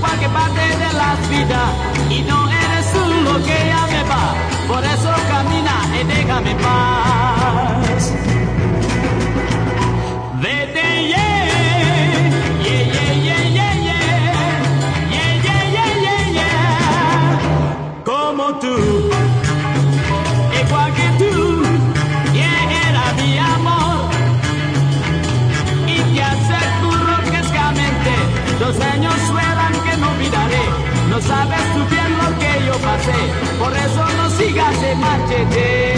cualquier parte de la vida y no eres tú lo que ella me va. Por eso camina y déjame paz. Vete, yeah, yeah, yeah, yeah, yeah, yeah, yeah, yeah, yeah, como tú, igual que tú. Machete.